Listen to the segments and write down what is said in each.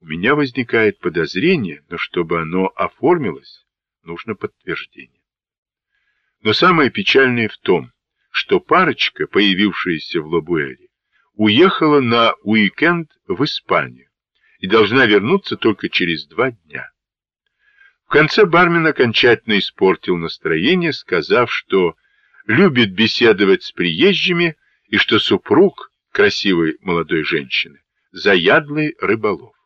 У меня возникает подозрение, но чтобы оно оформилось, нужно подтверждение. Но самое печальное в том, что парочка, появившаяся в Лабуэре, уехала на уикенд в Испанию и должна вернуться только через два дня. В конце бармен окончательно испортил настроение, сказав, что любит беседовать с приезжими и что супруг красивой молодой женщины заядлый рыболов.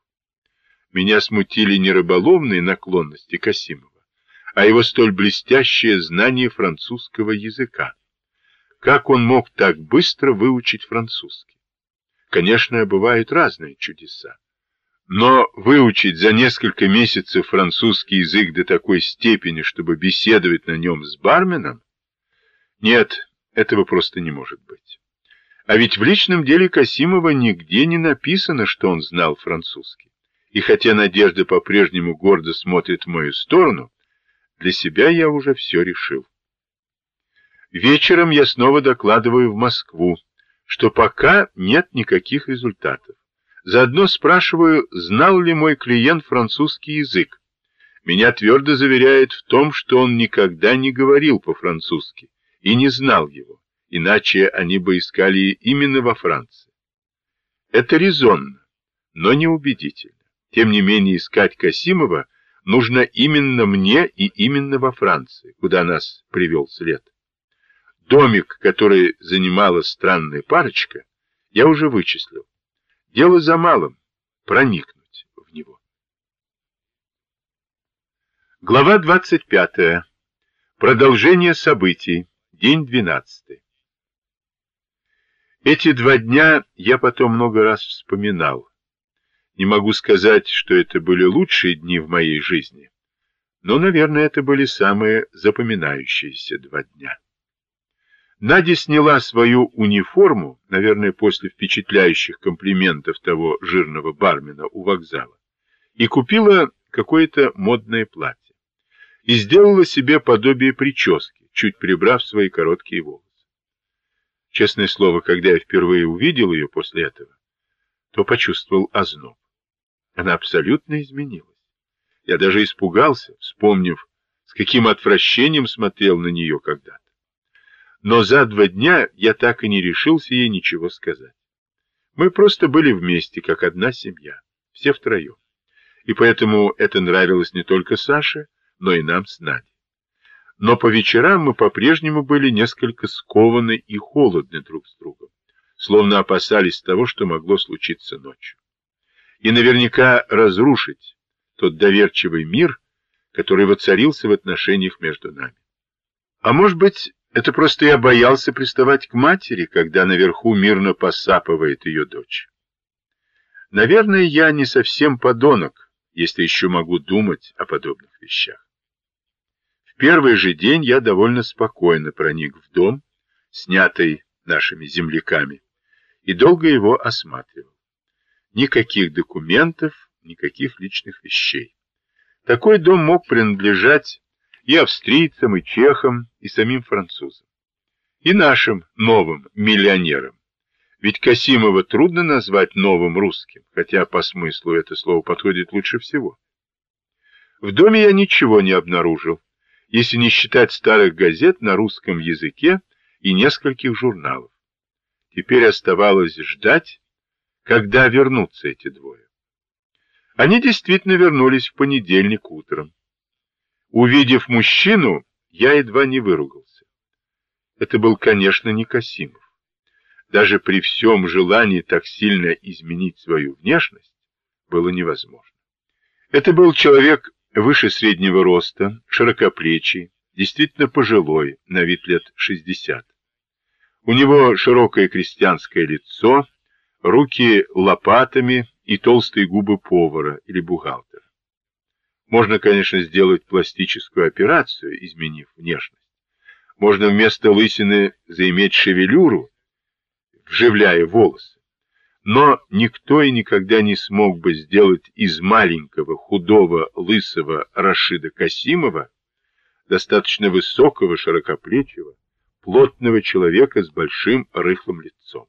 Меня смутили не рыболовные наклонности Касимова, а его столь блестящее знание французского языка. Как он мог так быстро выучить французский? Конечно, бывают разные чудеса. Но выучить за несколько месяцев французский язык до такой степени, чтобы беседовать на нем с барменом? Нет, этого просто не может быть. А ведь в личном деле Касимова нигде не написано, что он знал французский. И хотя Надежда по-прежнему гордо смотрит в мою сторону, для себя я уже все решил. Вечером я снова докладываю в Москву, что пока нет никаких результатов. Заодно спрашиваю, знал ли мой клиент французский язык. Меня твердо заверяет в том, что он никогда не говорил по-французски и не знал его, иначе они бы искали именно во Франции. Это резонно, но не убедительно. Тем не менее, искать Касимова нужно именно мне и именно во Франции, куда нас привел след. Домик, который занимала странная парочка, я уже вычислил. Дело за малым — проникнуть в него. Глава 25. Продолжение событий. День 12. Эти два дня я потом много раз вспоминал. Не могу сказать, что это были лучшие дни в моей жизни, но, наверное, это были самые запоминающиеся два дня. Надя сняла свою униформу, наверное, после впечатляющих комплиментов того жирного бармена у вокзала, и купила какое-то модное платье. И сделала себе подобие прически, чуть прибрав свои короткие волосы. Честное слово, когда я впервые увидел ее после этого, то почувствовал озноб. Она абсолютно изменилась. Я даже испугался, вспомнив, с каким отвращением смотрел на нее когда-то но за два дня я так и не решился ей ничего сказать. Мы просто были вместе, как одна семья, все втроем. И поэтому это нравилось не только Саше, но и нам с Надей. Но по вечерам мы по-прежнему были несколько скованы и холодны друг с другом, словно опасались того, что могло случиться ночью. И наверняка разрушить тот доверчивый мир, который воцарился в отношениях между нами. А может быть, это просто я боялся приставать к матери, когда наверху мирно посапывает ее дочь. Наверное, я не совсем подонок, если еще могу думать о подобных вещах. В первый же день я довольно спокойно проник в дом, снятый нашими земляками, и долго его осматривал. Никаких документов, никаких личных вещей. Такой дом мог принадлежать и австрийцам, и чехам, и самим французам. И нашим новым миллионерам. Ведь Касимова трудно назвать новым русским, хотя по смыслу это слово подходит лучше всего. В доме я ничего не обнаружил, если не считать старых газет на русском языке и нескольких журналов. Теперь оставалось ждать, когда вернутся эти двое. Они действительно вернулись в понедельник утром. Увидев мужчину, я едва не выругался. Это был, конечно, не Касимов. Даже при всем желании так сильно изменить свою внешность было невозможно. Это был человек выше среднего роста, широкоплечий, действительно пожилой, на вид лет 60. У него широкое крестьянское лицо, руки лопатами и толстые губы повара или бухгалтера. Можно, конечно, сделать пластическую операцию, изменив внешность. Можно вместо лысины заиметь шевелюру, вживляя волосы. Но никто и никогда не смог бы сделать из маленького, худого, лысого Рашида Касимова достаточно высокого, широкоплечего, плотного человека с большим рыхлым лицом.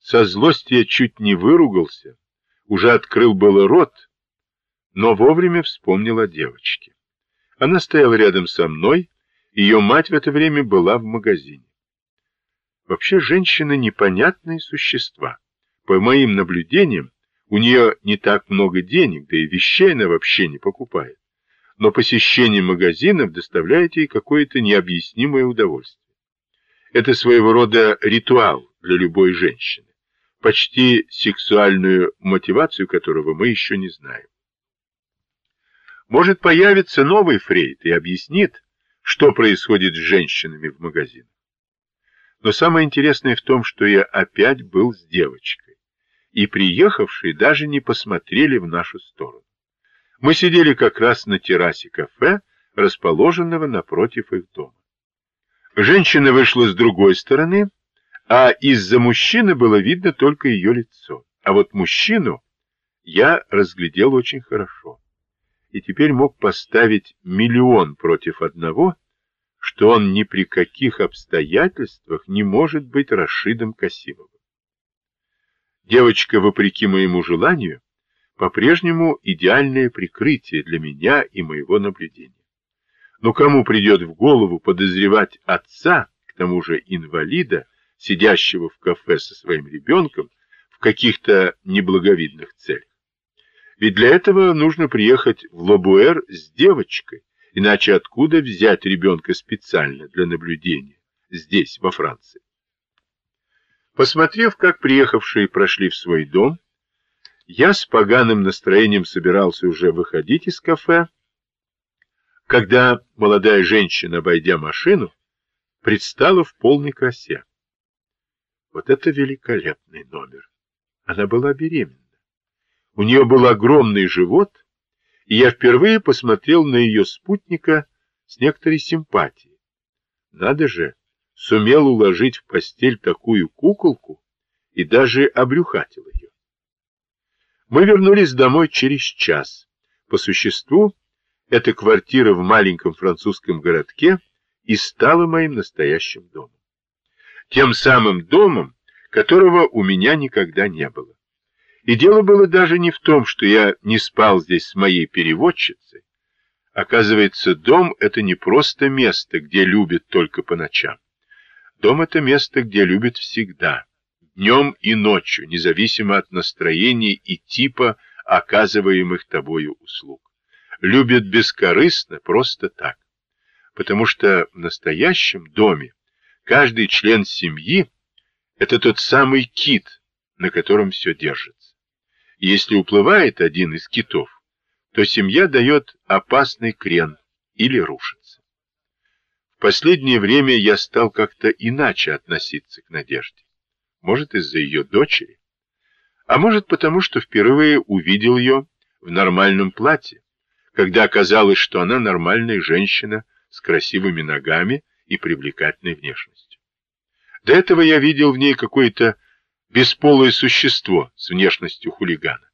Со злости я чуть не выругался, уже открыл было рот, но вовремя вспомнил о девочке. Она стояла рядом со мной, ее мать в это время была в магазине. Вообще женщины непонятные существа. По моим наблюдениям, у нее не так много денег, да и вещей она вообще не покупает. Но посещение магазинов доставляет ей какое-то необъяснимое удовольствие. Это своего рода ритуал для любой женщины, почти сексуальную мотивацию которого мы еще не знаем. Может появиться новый Фрейд и объяснит, что происходит с женщинами в магазинах. Но самое интересное в том, что я опять был с девочкой, и приехавшие даже не посмотрели в нашу сторону. Мы сидели как раз на террасе кафе, расположенного напротив их дома. Женщина вышла с другой стороны, а из-за мужчины было видно только ее лицо. А вот мужчину я разглядел очень хорошо. И теперь мог поставить миллион против одного, что он ни при каких обстоятельствах не может быть Рашидом Касимовым. Девочка, вопреки моему желанию, по-прежнему идеальное прикрытие для меня и моего наблюдения. Но кому придет в голову подозревать отца, к тому же инвалида, сидящего в кафе со своим ребенком, в каких-то неблаговидных целях? Ведь для этого нужно приехать в Лобуэр с девочкой, иначе откуда взять ребенка специально для наблюдения здесь, во Франции? Посмотрев, как приехавшие прошли в свой дом, я с поганым настроением собирался уже выходить из кафе, когда молодая женщина, обойдя машину, предстала в полной красе. Вот это великолепный номер. Она была беременна. У нее был огромный живот, и я впервые посмотрел на ее спутника с некоторой симпатией. Надо же, сумел уложить в постель такую куколку и даже обрюхатил ее. Мы вернулись домой через час. По существу, эта квартира в маленьком французском городке и стала моим настоящим домом. Тем самым домом, которого у меня никогда не было. И дело было даже не в том, что я не спал здесь с моей переводчицей. Оказывается, дом — это не просто место, где любят только по ночам. Дом — это место, где любят всегда, днем и ночью, независимо от настроения и типа оказываемых тобою услуг любят бескорыстно, просто так. Потому что в настоящем доме каждый член семьи – это тот самый кит, на котором все держится. И если уплывает один из китов, то семья дает опасный крен или рушится. В последнее время я стал как-то иначе относиться к Надежде. Может, из-за ее дочери, а может, потому что впервые увидел ее в нормальном платье, когда оказалось, что она нормальная женщина с красивыми ногами и привлекательной внешностью. До этого я видел в ней какое-то бесполое существо с внешностью хулигана.